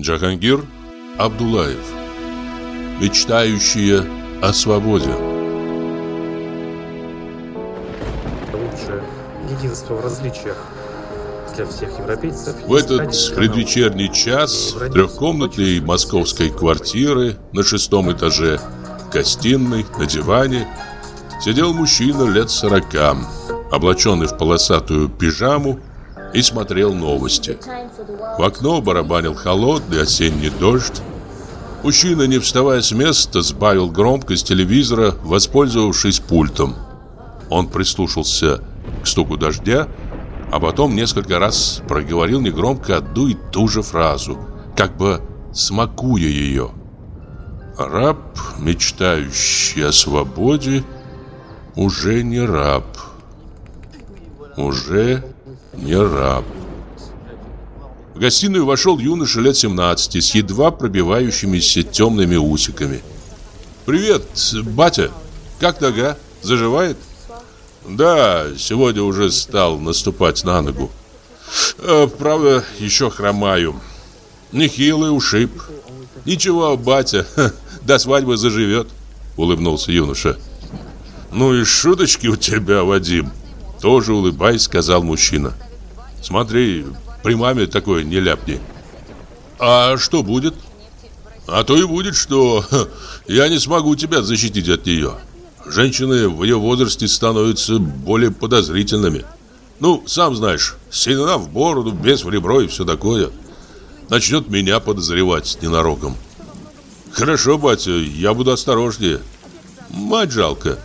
Джахангир Абдулаев. Мечтающие о свободе. Лучше единство в различиях для всех европейцев В этот предвечерний час трехкомнатной московской квартиры на шестом этаже гостиной, на диване сидел мужчина лет сорока облаченный в полосатую пижаму и смотрел новости. В окно барабанил холодный осенний дождь. Мужчина, не вставая с места, сбавил громкость телевизора, воспользовавшись пультом. Он прислушался к стуку дождя, а потом несколько раз проговорил негромко одну и ту же фразу, как бы смакуя ее. «Раб, мечтающий о свободе, уже не раб» уже не раб. В гостиную вошел юноша лет 17 с едва пробивающимися темными усиками. «Привет, батя! Как нога? Заживает?» «Да, сегодня уже стал наступать на ногу. Э, правда, еще хромаю. Нехилый ушиб. Ничего, батя, ха, до свадьбы заживет», — улыбнулся юноша. «Ну и шуточки у тебя, Вадим!» Тоже улыбаясь, сказал мужчина. Смотри, при маме такое не ляпни. А что будет? А то и будет, что я не смогу тебя защитить от нее. Женщины в ее возрасте становятся более подозрительными. Ну, сам знаешь, седина в бороду, без в ребро и все такое. Начнет меня подозревать ненароком. Хорошо, батя, я буду осторожнее. Мать жалко.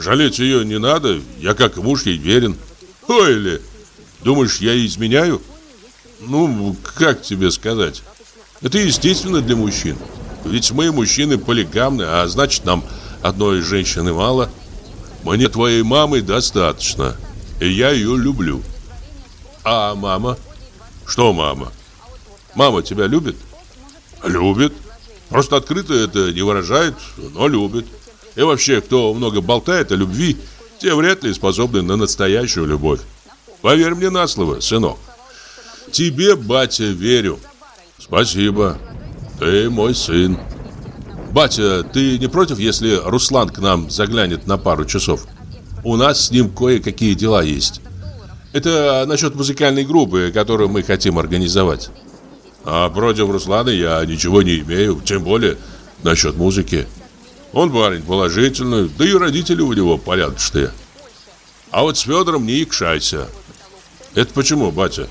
Жалеть ее не надо, я как муж ей верен. Ой, ли, думаешь, я изменяю? Ну, как тебе сказать? Это естественно для мужчин. Ведь мы, мужчины, полигамны, а значит, нам одной женщины мало. Мне твоей мамы достаточно, и я ее люблю. А мама? Что мама? Мама тебя любит? Любит. Просто открыто это не выражает, но любит. И вообще, кто много болтает о любви, те вряд ли способны на настоящую любовь. Поверь мне на слово, сынок. Тебе, батя, верю. Спасибо. Ты мой сын. Батя, ты не против, если Руслан к нам заглянет на пару часов? У нас с ним кое-какие дела есть. Это насчет музыкальной группы, которую мы хотим организовать. А против Руслана я ничего не имею, тем более насчет музыки. Он парень положительный, да и родители у него порядочные. А вот с Федором не икшайся. Это почему, батя?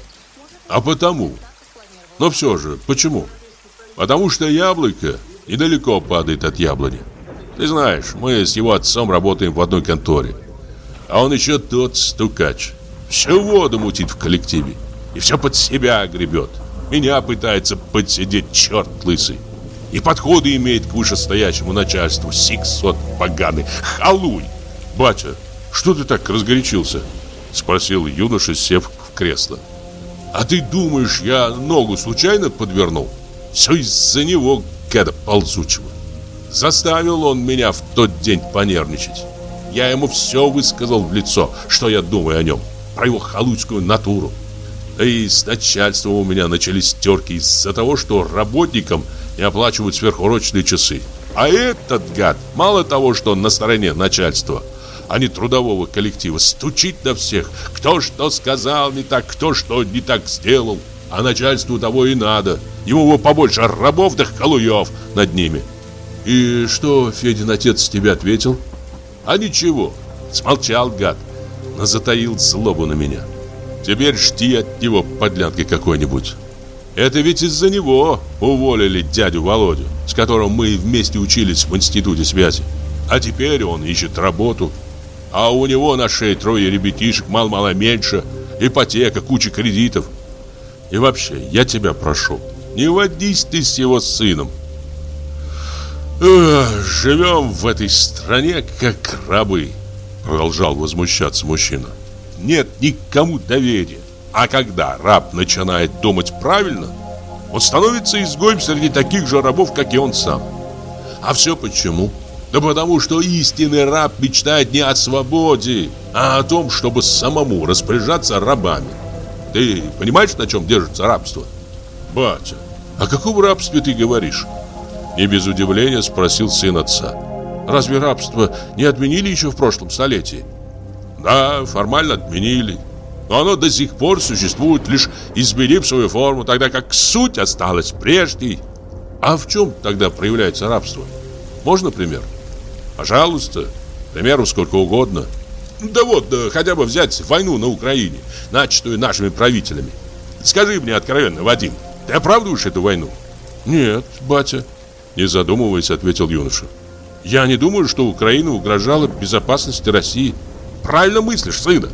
А потому. Но все же, почему? Потому что яблоко недалеко падает от яблони. Ты знаешь, мы с его отцом работаем в одной конторе. А он еще тот стукач. Всю воду мутит в коллективе. И все под себя гребет. Меня пытается подсидеть черт лысый и подходы имеет к вышестоящему начальству. Сиксот поганый. Халуй! Батя, что ты так разгорячился? Спросил юноша, сев в кресло. А ты думаешь, я ногу случайно подвернул? Все из-за него, гада ползучего. Заставил он меня в тот день понервничать. Я ему все высказал в лицо, что я думаю о нем, про его халуйскую натуру. Да и с начальством у меня начались терки из-за того, что работникам и оплачивают сверхурочные часы. А этот гад, мало того, что он на стороне начальства, а не трудового коллектива, стучит на всех, кто что сказал не так, кто что не так сделал. А начальству того и надо. Ему бы побольше рабов да халуев над ними. И что Федин отец тебе ответил? А ничего, смолчал гад, но затаил злобу на меня. Теперь жди от него подлянки какой-нибудь. Это ведь из-за него уволили дядю Володю, с которым мы вместе учились в институте связи. А теперь он ищет работу. А у него на шее трое ребятишек, мало-мало меньше, ипотека, куча кредитов. И вообще, я тебя прошу, не водись ты с его сыном. Эх, живем в этой стране, как рабы, продолжал возмущаться мужчина. Нет никому доверия. А когда раб начинает думать правильно, он становится изгоем среди таких же рабов, как и он сам. А все почему? Да потому что истинный раб мечтает не о свободе, а о том, чтобы самому распоряжаться рабами. Ты понимаешь, на чем держится рабство? Батя, о каком рабстве ты говоришь? Не без удивления спросил сын отца. Разве рабство не отменили еще в прошлом столетии? Да, формально отменили но оно до сих пор существует, лишь изменив свою форму, тогда как суть осталась прежней. А в чем тогда проявляется рабство? Можно пример? Пожалуйста, примеров сколько угодно. Да вот, да, хотя бы взять войну на Украине, начатую нашими правителями. Скажи мне откровенно, Вадим, ты оправдываешь эту войну? Нет, батя, не задумываясь, ответил юноша. Я не думаю, что Украина угрожала безопасности России. Правильно мыслишь, сына.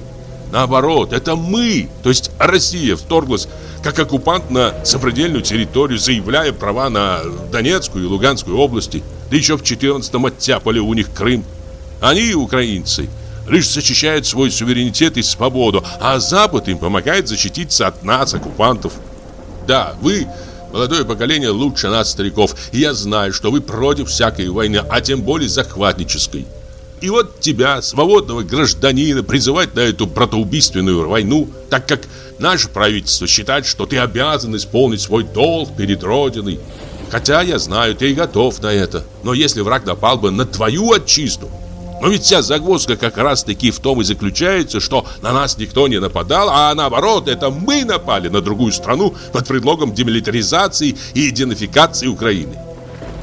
Наоборот, это мы, то есть Россия, вторглась как оккупант на сопредельную территорию, заявляя права на Донецкую и Луганскую области. Да еще в 14-м оттяпали у них Крым. Они, украинцы, лишь защищают свой суверенитет и свободу, а Запад им помогает защититься от нас, оккупантов. Да, вы, молодое поколение, лучше нас, стариков, и я знаю, что вы против всякой войны, а тем более захватнической. И вот тебя, свободного гражданина, призывать на эту братоубийственную войну, так как наше правительство считает, что ты обязан исполнить свой долг перед Родиной. Хотя я знаю, ты и готов на это. Но если враг напал бы на твою отчизну, но ведь вся загвоздка как раз-таки в том и заключается, что на нас никто не нападал, а наоборот, это мы напали на другую страну под предлогом демилитаризации и идентификации Украины.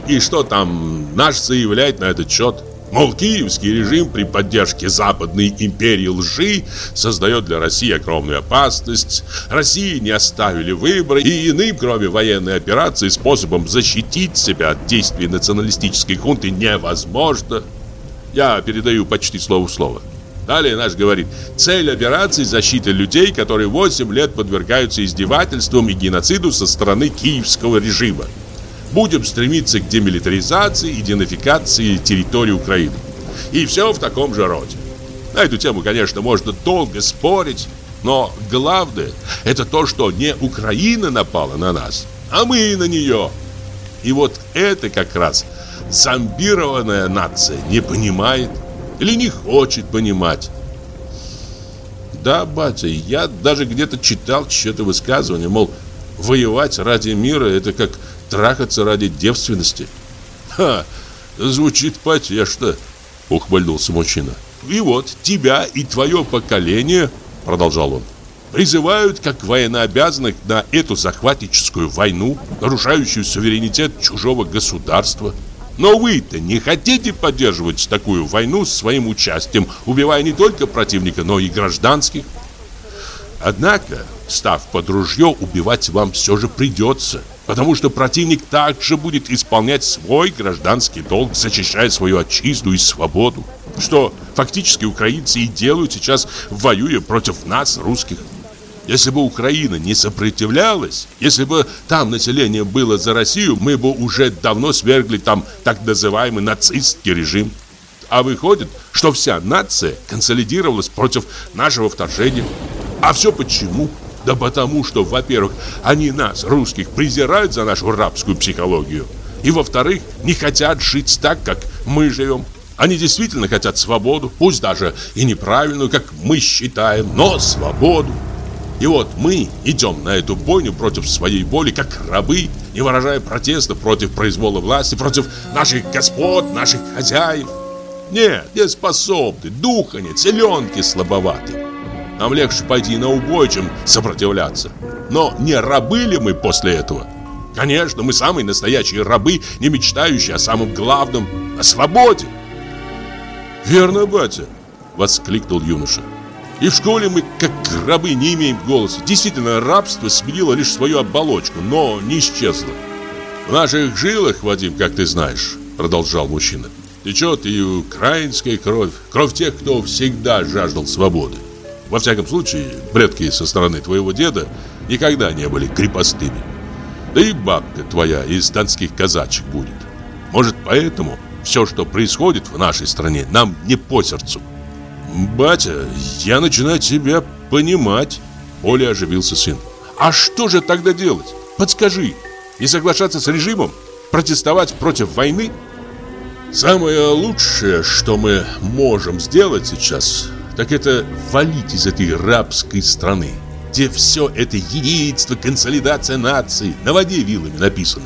И что там наш заявляет на этот счет? Мол, киевский режим при поддержке западной империи лжи создает для России огромную опасность. России не оставили выбора и иным, кроме военной операции, способом защитить себя от действий националистической хунты невозможно. Я передаю почти слово в слово. Далее наш говорит, цель операции – защита людей, которые 8 лет подвергаются издевательствам и геноциду со стороны киевского режима. Будем стремиться к демилитаризации и денификации территории Украины. И все в таком же роде. На эту тему, конечно, можно долго спорить, но главное – это то, что не Украина напала на нас, а мы на нее. И вот это как раз зомбированная нация не понимает или не хочет понимать. Да, батя, я даже где-то читал что-то высказывание, мол, Воевать ради мира – это как трахаться ради девственности. Ха, звучит потешно, ухмыльнулся мужчина. И вот тебя и твое поколение, продолжал он, призывают как военнообязанных на эту захватническую войну, нарушающую суверенитет чужого государства. Но вы-то не хотите поддерживать такую войну своим участием, убивая не только противника, но и гражданских? Однако, став под ружье, убивать вам все же придется, потому что противник также будет исполнять свой гражданский долг, защищая свою отчизну и свободу, что фактически украинцы и делают сейчас, воюя против нас, русских. Если бы Украина не сопротивлялась, если бы там население было за Россию, мы бы уже давно свергли там так называемый нацистский режим. А выходит, что вся нация консолидировалась против нашего вторжения. А все почему? Да потому что, во-первых, они нас, русских, презирают за нашу рабскую психологию. И, во-вторых, не хотят жить так, как мы живем. Они действительно хотят свободу, пусть даже и неправильную, как мы считаем, но свободу. И вот мы идем на эту бойню против своей воли, как рабы, не выражая протеста против произвола власти, против наших господ, наших хозяев. Нет, не способны, духа нет, зеленки слабоваты. Нам легче пойти на убой, чем сопротивляться. Но не рабы ли мы после этого? Конечно, мы самые настоящие рабы, не мечтающие о самом главном, о свободе. Верно, батя, воскликнул юноша. И в школе мы, как рабы, не имеем голоса. Действительно, рабство сменило лишь свою оболочку, но не исчезло. В наших жилах, Вадим, как ты знаешь, продолжал мужчина, течет и украинская кровь, кровь тех, кто всегда жаждал свободы. Во всяком случае, предки со стороны твоего деда никогда не были крепостными. Да и бабка твоя из донских казачек будет. Может, поэтому все, что происходит в нашей стране, нам не по сердцу. Батя, я начинаю тебя понимать. Более оживился сын. А что же тогда делать? Подскажи. Не соглашаться с режимом? Протестовать против войны? Самое лучшее, что мы можем сделать сейчас, так это валить из этой рабской страны, где все это единство, консолидация нации на воде вилами написано.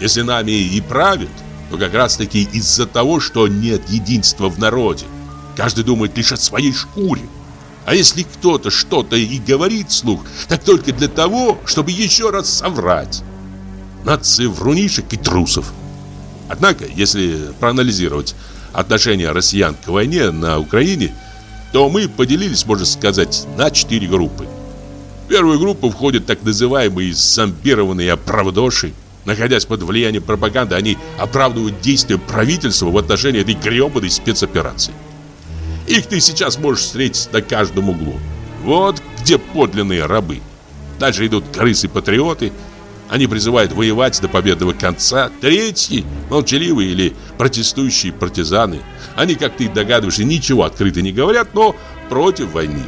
Если нами и правят, то как раз таки из-за того, что нет единства в народе. Каждый думает лишь о своей шкуре. А если кто-то что-то и говорит слух, так только для того, чтобы еще раз соврать. Нации врунишек и трусов. Однако, если проанализировать отношение россиян к войне на Украине – то мы поделились, можно сказать, на четыре группы. В первую группу входят так называемые зомбированные оправдоши. Находясь под влиянием пропаганды, они оправдывают действия правительства в отношении этой гребаной спецоперации. Их ты сейчас можешь встретить на каждом углу. Вот где подлинные рабы. Дальше идут крысы-патриоты – они призывают воевать до победного конца. Третьи – молчаливые или протестующие партизаны. Они, как ты догадываешься, ничего открыто не говорят, но против войны.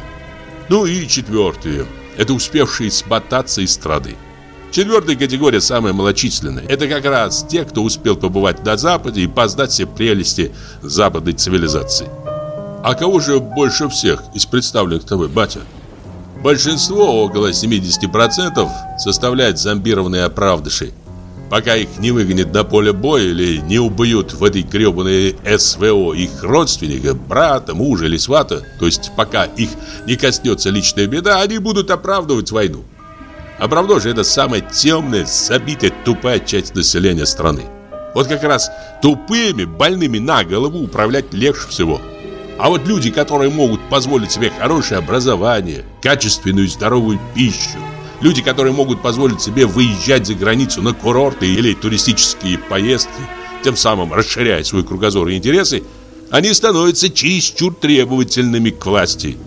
Ну и четвертые – это успевшие сбататься из страны. Четвертая категория самая малочисленная. Это как раз те, кто успел побывать на Западе и познать все прелести западной цивилизации. А кого же больше всех из представленных тобой, батя? Большинство, около 70%, составляют зомбированные оправдыши. Пока их не выгонят на поле боя или не убьют в этой гребаной СВО их родственника, брата, мужа или свата, то есть пока их не коснется личная беда, они будут оправдывать войну. Оправдо это самая темная, забитая, тупая часть населения страны. Вот как раз тупыми, больными на голову управлять легче всего – а вот люди, которые могут позволить себе хорошее образование, качественную и здоровую пищу, люди, которые могут позволить себе выезжать за границу на курорты или туристические поездки, тем самым расширяя свой кругозор и интересы, они становятся чересчур требовательными к власти.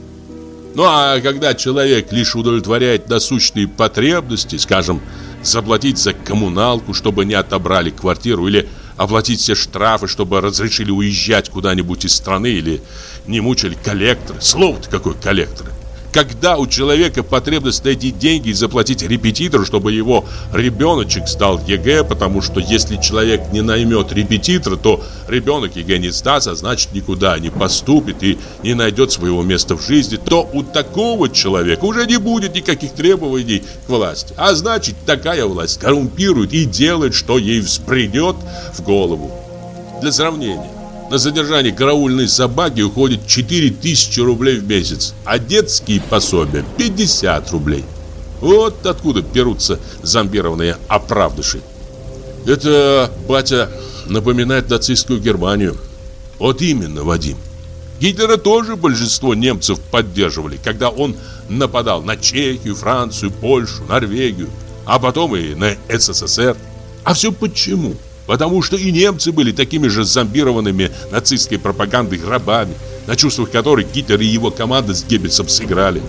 Ну а когда человек лишь удовлетворяет насущные потребности, скажем, заплатить за коммуналку, чтобы не отобрали квартиру или оплатить все штрафы, чтобы разрешили уезжать куда-нибудь из страны или не мучили коллекторы. Слово-то какое коллекторы! Когда у человека потребность найти деньги и заплатить репетитору, чтобы его ребеночек сдал ЕГЭ, потому что если человек не наймет репетитора, то ребенок ЕГЭ не сдаст, а значит никуда не поступит и не найдет своего места в жизни, то у такого человека уже не будет никаких требований к власти. А значит, такая власть коррумпирует и делает, что ей взбредет в голову. Для сравнения. На содержание караульной собаки уходит 4000 рублей в месяц, а детские пособия 50 рублей. Вот откуда берутся зомбированные оправдыши. Это, батя, напоминает нацистскую Германию. Вот именно, Вадим. Гитлера тоже большинство немцев поддерживали, когда он нападал на Чехию, Францию, Польшу, Норвегию, а потом и на СССР. А все почему? Почему? Потому что и немцы были такими же зомбированными нацистской пропагандой рабами, на чувствах которых Гитлер и его команда с Геббельсом сыграли.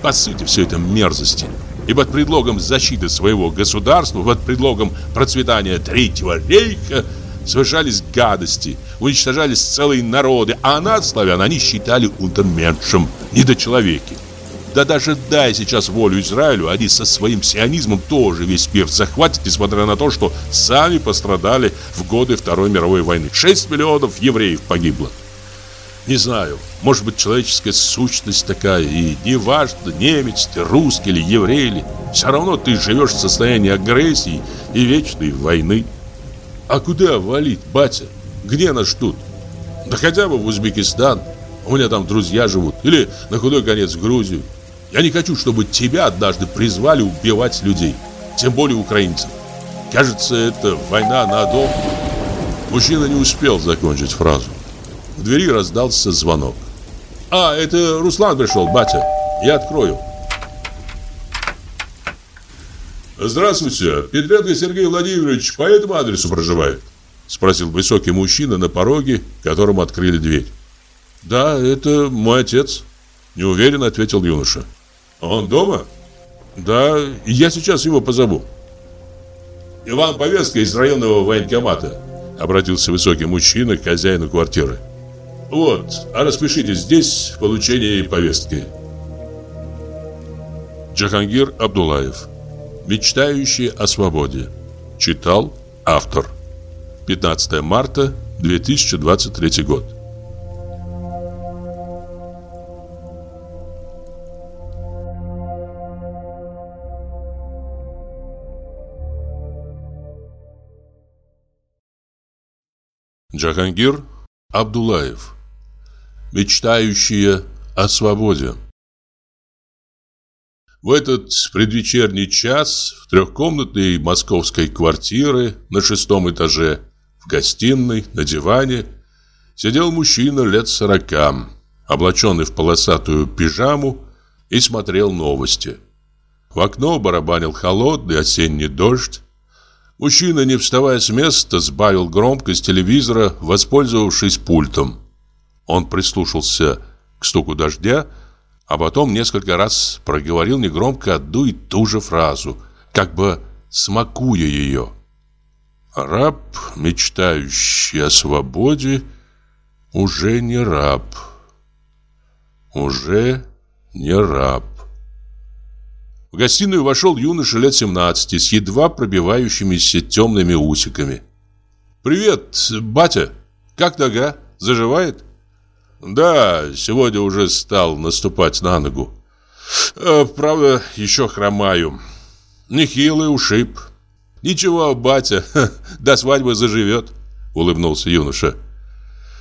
По сути, все это мерзости. И под предлогом защиты своего государства, под предлогом процветания Третьего рейха совершались гадости, уничтожались целые народы, а нас, славян, они считали унтерменшем, недочеловеки. Да даже дай сейчас волю Израилю, они со своим сионизмом тоже весь мир захватят, несмотря на то, что сами пострадали в годы Второй мировой войны. 6 миллионов евреев погибло. Не знаю, может быть, человеческая сущность такая, и неважно, немец ты, русский или еврей или, все равно ты живешь в состоянии агрессии и вечной войны. А куда валить, батя? Где нас ждут? Да хотя бы в Узбекистан. У меня там друзья живут. Или на худой конец в Грузию. Я не хочу, чтобы тебя однажды призвали убивать людей, тем более украинцев. Кажется, это война на дом. Мужчина не успел закончить фразу. В двери раздался звонок. «А, это Руслан пришел, батя. Я открою». «Здравствуйте. Петренко Сергей Владимирович по этому адресу проживает?» Спросил высокий мужчина на пороге, которому открыли дверь. «Да, это мой отец», – неуверенно ответил юноша. Он дома? Да, я сейчас его позову. Иван вам повестка из районного военкомата, обратился высокий мужчина к хозяину квартиры. Вот, а распишите здесь получение повестки. Джахангир Абдулаев. Мечтающий о свободе. Читал автор. 15 марта 2023 год. Джахангир Абдулаев Мечтающие о свободе В этот предвечерний час в трехкомнатной московской квартире на шестом этаже, в гостиной, на диване, сидел мужчина лет сорока, облаченный в полосатую пижаму и смотрел новости. В окно барабанил холодный осенний дождь, Мужчина, не вставая с места, сбавил громкость телевизора, воспользовавшись пультом. Он прислушался к стуку дождя, а потом несколько раз проговорил негромко одну и ту же фразу, как бы смакуя ее. «Раб, мечтающий о свободе, уже не раб, уже не раб». В гостиную вошел юноша лет 17 с едва пробивающимися темными усиками. «Привет, батя! Как нога? Заживает?» «Да, сегодня уже стал наступать на ногу. Э, правда, еще хромаю. Нехилый ушиб». «Ничего, батя, до свадьбы заживет», — улыбнулся юноша.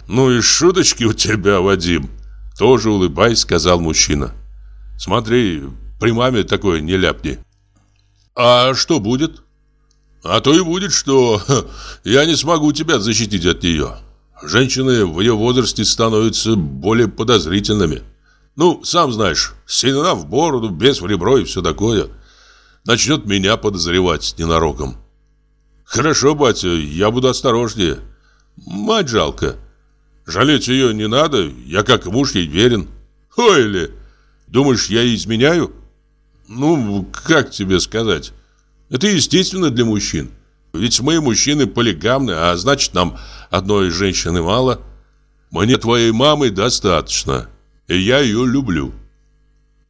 «Ну и шуточки у тебя, Вадим», — тоже улыбаясь, сказал мужчина. «Смотри, при маме такое не ляпни. А что будет? А то и будет, что я не смогу тебя защитить от нее. Женщины в ее возрасте становятся более подозрительными. Ну, сам знаешь, седина в бороду, без в ребро и все такое. Начнет меня подозревать ненароком. Хорошо, батя, я буду осторожнее. Мать жалко. Жалеть ее не надо, я как муж ей верен. Ой ли, думаешь, я изменяю? ну, как тебе сказать? Это естественно для мужчин. Ведь мы, мужчины, полигамны, а значит, нам одной женщины мало. Мне твоей мамы достаточно, и я ее люблю.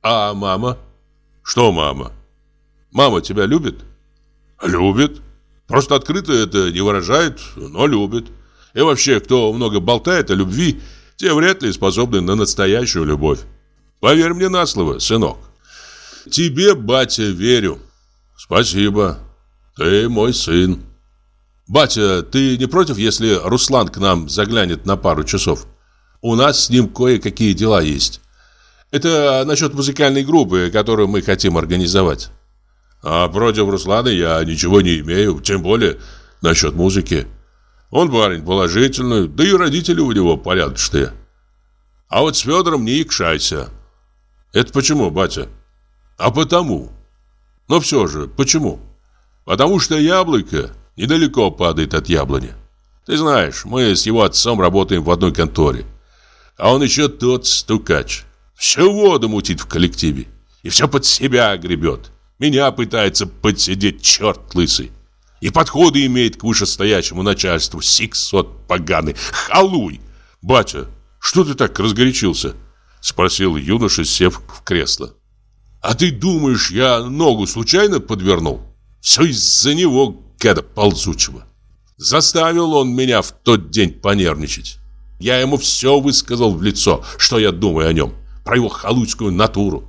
А мама? Что мама? Мама тебя любит? Любит. Просто открыто это не выражает, но любит. И вообще, кто много болтает о любви, те вряд ли способны на настоящую любовь. Поверь мне на слово, сынок. Тебе, батя, верю. Спасибо. Ты мой сын. Батя, ты не против, если Руслан к нам заглянет на пару часов? У нас с ним кое-какие дела есть. Это насчет музыкальной группы, которую мы хотим организовать. А против Руслана я ничего не имею, тем более насчет музыки. Он парень положительный, да и родители у него порядочные. А вот с Федором не икшайся. Это почему, батя? а потому. Но все же, почему? Потому что яблоко недалеко падает от яблони. Ты знаешь, мы с его отцом работаем в одной конторе. А он еще тот стукач. Всю воду мутит в коллективе. И все под себя гребет. Меня пытается подсидеть черт лысый. И подходы имеет к вышестоящему начальству. Сиксот поганый. Халуй! Батя, что ты так разгорячился? Спросил юноша, сев в кресло. А ты думаешь, я ногу случайно подвернул? Все из-за него, кеда ползучего. Заставил он меня в тот день понервничать. Я ему все высказал в лицо, что я думаю о нем, про его халуйскую натуру.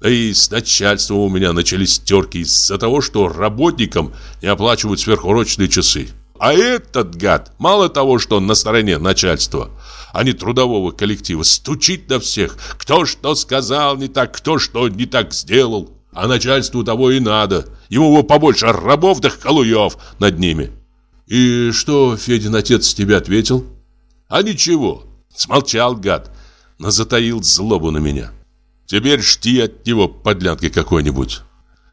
Да и с начальством у меня начались терки из-за того, что работникам не оплачивают сверхурочные часы. А этот гад, мало того, что он на стороне начальства, а не трудового коллектива, стучит на всех, кто что сказал не так, кто что не так сделал. А начальству того и надо. Ему бы побольше рабов да халуев над ними. И что Федин отец тебе ответил? А ничего. Смолчал гад, но затаил злобу на меня. Теперь жди от него подлянки какой-нибудь.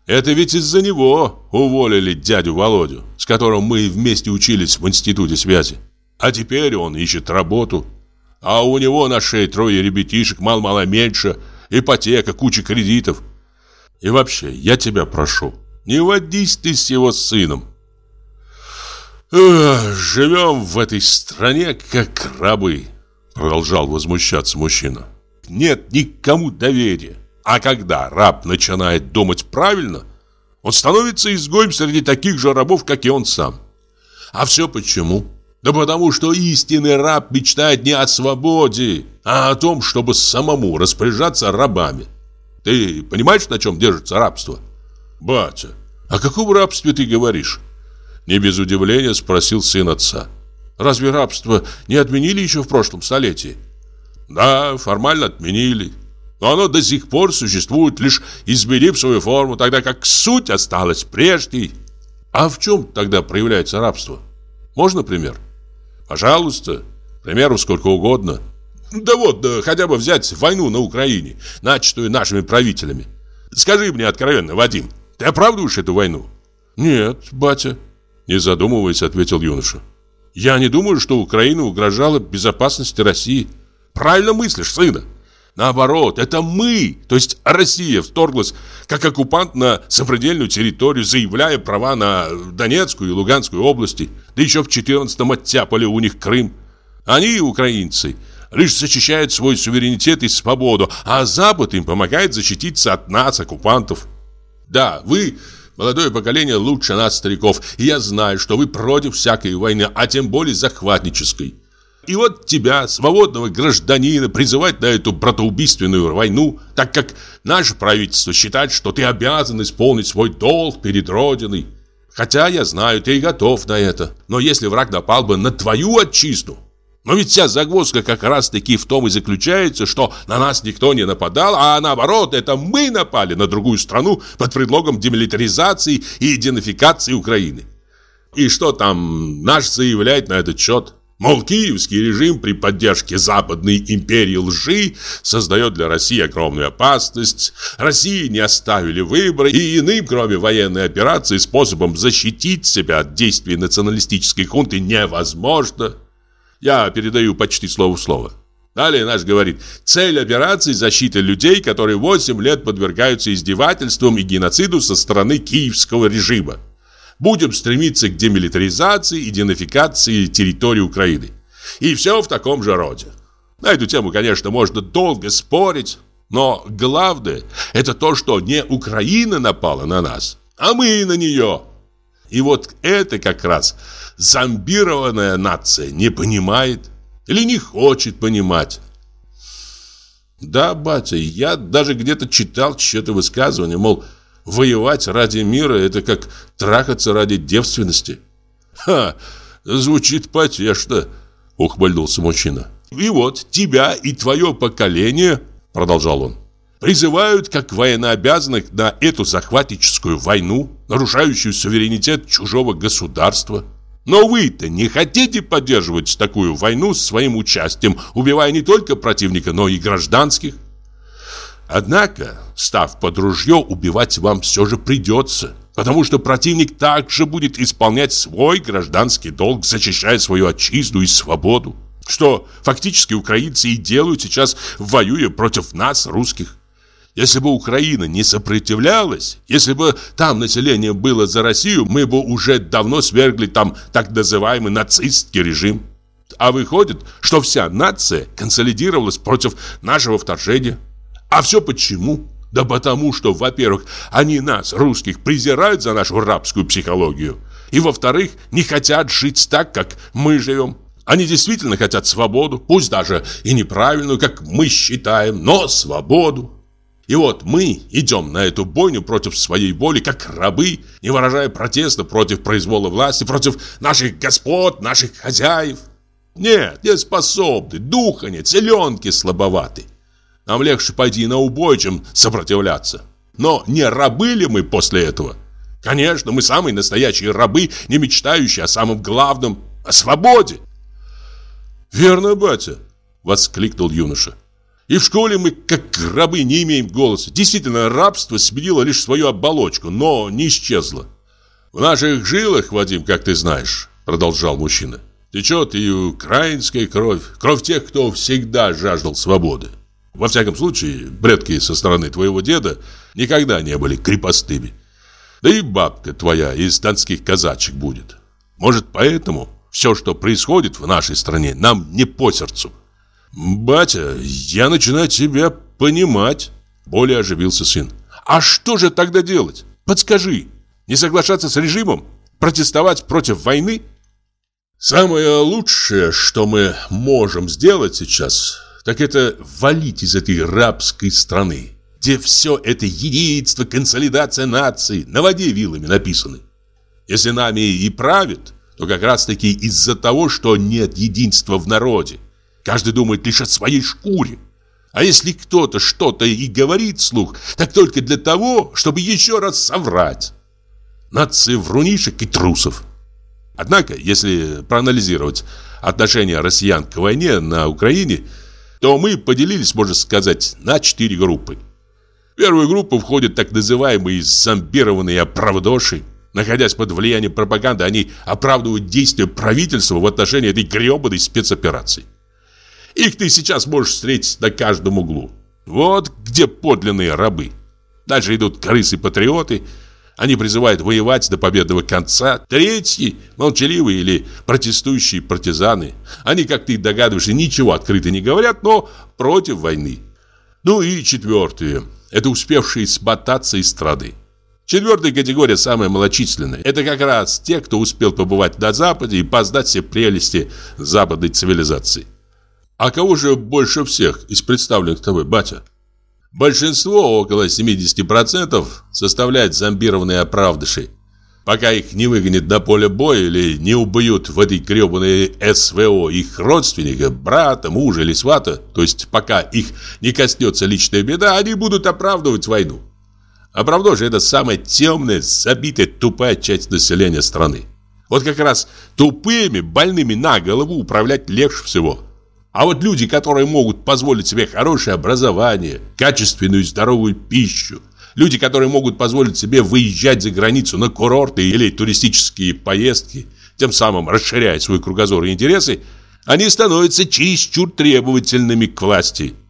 Это ведь из-за него уволили дядю Володю, с которым мы вместе учились в институте связи. А теперь он ищет работу. А у него на шее трое ребятишек, мало-мало меньше, ипотека, куча кредитов. И вообще, я тебя прошу, не водись ты с его сыном. «Живем в этой стране, как рабы», — продолжал возмущаться мужчина. «Нет никому доверия. А когда раб начинает думать правильно, он становится изгоем среди таких же рабов, как и он сам. А все почему? Да потому что истинный раб мечтает не о свободе, а о том, чтобы самому распоряжаться рабами. Ты понимаешь, на чем держится рабство? Батя, о каком рабстве ты говоришь? Не без удивления спросил сын отца. Разве рабство не отменили еще в прошлом столетии? Да, формально отменили. Но оно до сих пор существует, лишь изменив свою форму, тогда как суть осталась прежней. А в чем тогда проявляется рабство? Можно пример? Пожалуйста, примеру сколько угодно. Да вот, да, хотя бы взять войну на Украине, начатую нашими правителями. Скажи мне откровенно, Вадим, ты оправдываешь эту войну? Нет, батя, не задумываясь, ответил юноша. Я не думаю, что Украина угрожала безопасности России. Правильно мыслишь, сына. Наоборот, это мы, то есть Россия, вторглась как оккупант на сопредельную территорию, заявляя права на Донецкую и Луганскую области. Да еще в 14-м оттяпали у них Крым. Они, украинцы, лишь защищают свой суверенитет и свободу, а Запад им помогает защититься от нас, оккупантов. Да, вы... Молодое поколение лучше нас, стариков, и я знаю, что вы против всякой войны, а тем более захватнической. И вот тебя, свободного гражданина, призывать на эту братоубийственную войну, так как наше правительство считает, что ты обязан исполнить свой долг перед Родиной. Хотя я знаю, ты и готов на это. Но если враг напал бы на твою отчизну, но ведь вся загвоздка как раз-таки в том и заключается, что на нас никто не нападал, а наоборот, это мы напали на другую страну под предлогом демилитаризации и идентификации Украины. И что там наш заявляет на этот счет? Мол, киевский режим при поддержке западной империи лжи создает для России огромную опасность. России не оставили выбора и иным, кроме военной операции, способом защитить себя от действий националистической хунты невозможно. Я передаю почти слово в слово. Далее наш говорит, цель операции – защита людей, которые 8 лет подвергаются издевательствам и геноциду со стороны киевского режима будем стремиться к демилитаризации и денацификации территории Украины. И все в таком же роде. На эту тему, конечно, можно долго спорить, но главное – это то, что не Украина напала на нас, а мы на нее. И вот это как раз зомбированная нация не понимает или не хочет понимать. Да, батя, я даже где-то читал что-то высказывание, мол, Воевать ради мира – это как трахаться ради девственности. «Ха! Звучит потешно!» – ухмыльнулся мужчина. «И вот тебя и твое поколение, – продолжал он, – призывают как военнообязанных на эту захватническую войну, нарушающую суверенитет чужого государства». Но вы-то не хотите поддерживать такую войну своим участием, убивая не только противника, но и гражданских? Однако, став под ружье, убивать вам все же придется, потому что противник также будет исполнять свой гражданский долг, защищая свою отчизну и свободу. Что фактически украинцы и делают сейчас, воюя против нас, русских. Если бы Украина не сопротивлялась, если бы там население было за Россию, мы бы уже давно свергли там так называемый нацистский режим. А выходит, что вся нация консолидировалась против нашего вторжения. А все почему? Да потому что, во-первых, они нас, русских, презирают за нашу рабскую психологию. И, во-вторых, не хотят жить так, как мы живем. Они действительно хотят свободу, пусть даже и неправильную, как мы считаем, но свободу. И вот мы идем на эту бойню против своей воли, как рабы, не выражая протеста против произвола власти, против наших господ, наших хозяев. Нет, не способны, духа нет, селенки слабоваты. Нам легче пойти на убой, чем сопротивляться. Но не рабы ли мы после этого? Конечно, мы самые настоящие рабы, не мечтающие о самом главном, о свободе. Верно, батя, воскликнул юноша. И в школе мы, как рабы, не имеем голоса. Действительно, рабство сменило лишь свою оболочку, но не исчезло. В наших жилах, Вадим, как ты знаешь, продолжал мужчина, течет и украинская кровь, кровь тех, кто всегда жаждал свободы. Во всяком случае, предки со стороны твоего деда никогда не были крепостными. Да и бабка твоя из танских казачек будет. Может, поэтому все, что происходит в нашей стране, нам не по сердцу. Батя, я начинаю тебя понимать, более оживился сын. А что же тогда делать? Подскажи. Не соглашаться с режимом? Протестовать против войны? Самое лучшее, что мы можем сделать сейчас, так это валить из этой рабской страны, где все это единство, консолидация нации на воде вилами написаны. Если нами и правят, то как раз-таки из-за того, что нет единства в народе. Каждый думает лишь о своей шкуре. А если кто-то что-то и говорит слух, так только для того, чтобы еще раз соврать. Нация врунишек и трусов. Однако, если проанализировать отношение россиян к войне на Украине – то мы поделились, можно сказать, на четыре группы. В первую группу входят так называемые зомбированные оправдоши. Находясь под влиянием пропаганды, они оправдывают действия правительства в отношении этой гребаной спецоперации. Их ты сейчас можешь встретить на каждом углу. Вот где подлинные рабы. Дальше идут крысы-патриоты – они призывают воевать до победного конца. Третьи – молчаливые или протестующие партизаны. Они, как ты догадываешься, ничего открыто не говорят, но против войны. Ну и четвертые – это успевшие сботаться из страды. Четвертая категория самая малочисленная. Это как раз те, кто успел побывать на Западе и познать все прелести западной цивилизации. А кого же больше всех из представленных тобой, батя? Большинство, около 70%, составляет зомбированные оправдыши. Пока их не выгонят на поле боя или не убьют в этой гребаной СВО их родственника, брата, мужа или свата, то есть пока их не коснется личная беда, они будут оправдывать войну. Оправдо же это самая темная, забитая, тупая часть населения страны. Вот как раз тупыми, больными на голову управлять легче всего. А вот люди, которые могут позволить себе хорошее образование, качественную и здоровую пищу, люди, которые могут позволить себе выезжать за границу на курорты или туристические поездки, тем самым расширяя свой кругозор и интересы, они становятся чересчур требовательными к власти –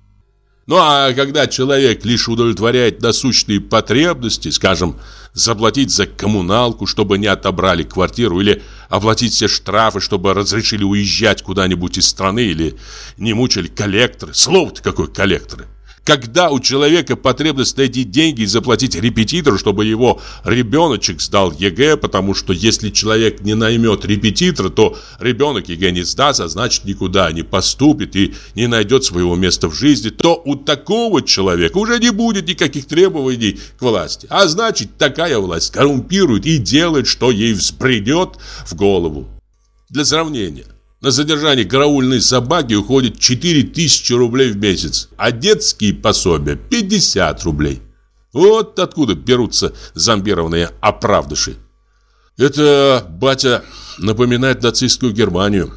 ну а когда человек лишь удовлетворяет насущные потребности, скажем, заплатить за коммуналку, чтобы не отобрали квартиру, или оплатить все штрафы, чтобы разрешили уезжать куда-нибудь из страны, или не мучили коллекторы, слово-то какое коллекторы, когда у человека потребность найти деньги и заплатить репетитору, чтобы его ребеночек сдал ЕГЭ, потому что если человек не наймет репетитора, то ребенок ЕГЭ не сдаст, а значит никуда не поступит и не найдет своего места в жизни, то у такого человека уже не будет никаких требований к власти. А значит такая власть коррумпирует и делает, что ей взбредет в голову. Для сравнения. На содержание караульной собаки уходит 4000 рублей в месяц, а детские пособия 50 рублей. Вот откуда берутся зомбированные оправдыши. Это, батя, напоминает нацистскую Германию.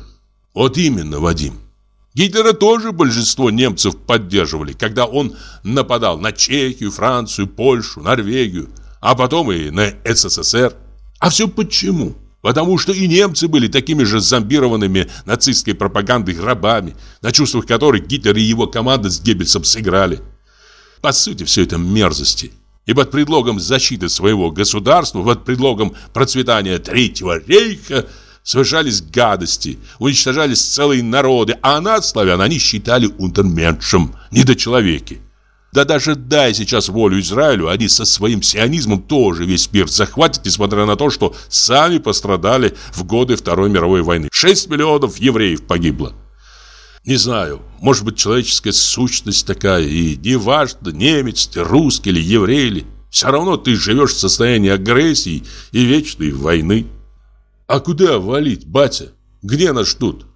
Вот именно, Вадим. Гитлера тоже большинство немцев поддерживали, когда он нападал на Чехию, Францию, Польшу, Норвегию, а потом и на СССР. А все почему? Почему? Потому что и немцы были такими же зомбированными нацистской пропагандой рабами, на чувствах которых Гитлер и его команда с Геббельсом сыграли. По сути, все это мерзости. И под предлогом защиты своего государства, под предлогом процветания Третьего рейха совершались гадости, уничтожались целые народы, а нас, славян, они считали унтерменшем, недочеловеки. Да даже дай сейчас волю Израилю, они со своим сионизмом тоже весь мир захватят, несмотря на то, что сами пострадали в годы Второй мировой войны. 6 миллионов евреев погибло. Не знаю, может быть, человеческая сущность такая, и неважно, немец ты, русский или еврей или... Все равно ты живешь в состоянии агрессии и вечной войны. А куда валить, батя? Где нас ждут?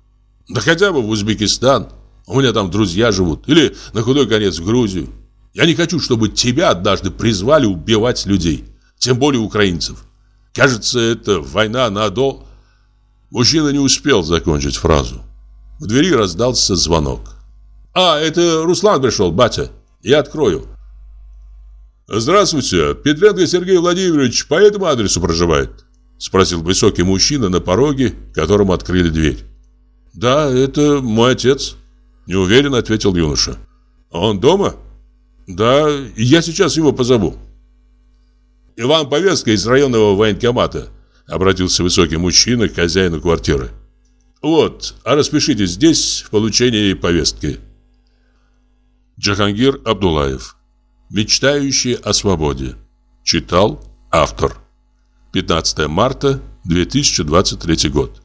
Да хотя бы в Узбекистан. У меня там друзья живут. Или на худой конец в Грузию. Я не хочу, чтобы тебя однажды призвали убивать людей, тем более украинцев. Кажется, это война на до... Мужчина не успел закончить фразу. В двери раздался звонок. «А, это Руслан пришел, батя. Я открою». «Здравствуйте. Петренко Сергей Владимирович по этому адресу проживает?» Спросил высокий мужчина на пороге, которому открыли дверь. «Да, это мой отец», – неуверенно ответил юноша. «Он дома?» Да, я сейчас его позову. Иван повестка из районного военкомата, обратился высокий мужчина к хозяину квартиры. Вот, а распишитесь здесь в получении повестки. Джахангир Абдулаев. Мечтающие о свободе. Читал автор. 15 марта 2023 год.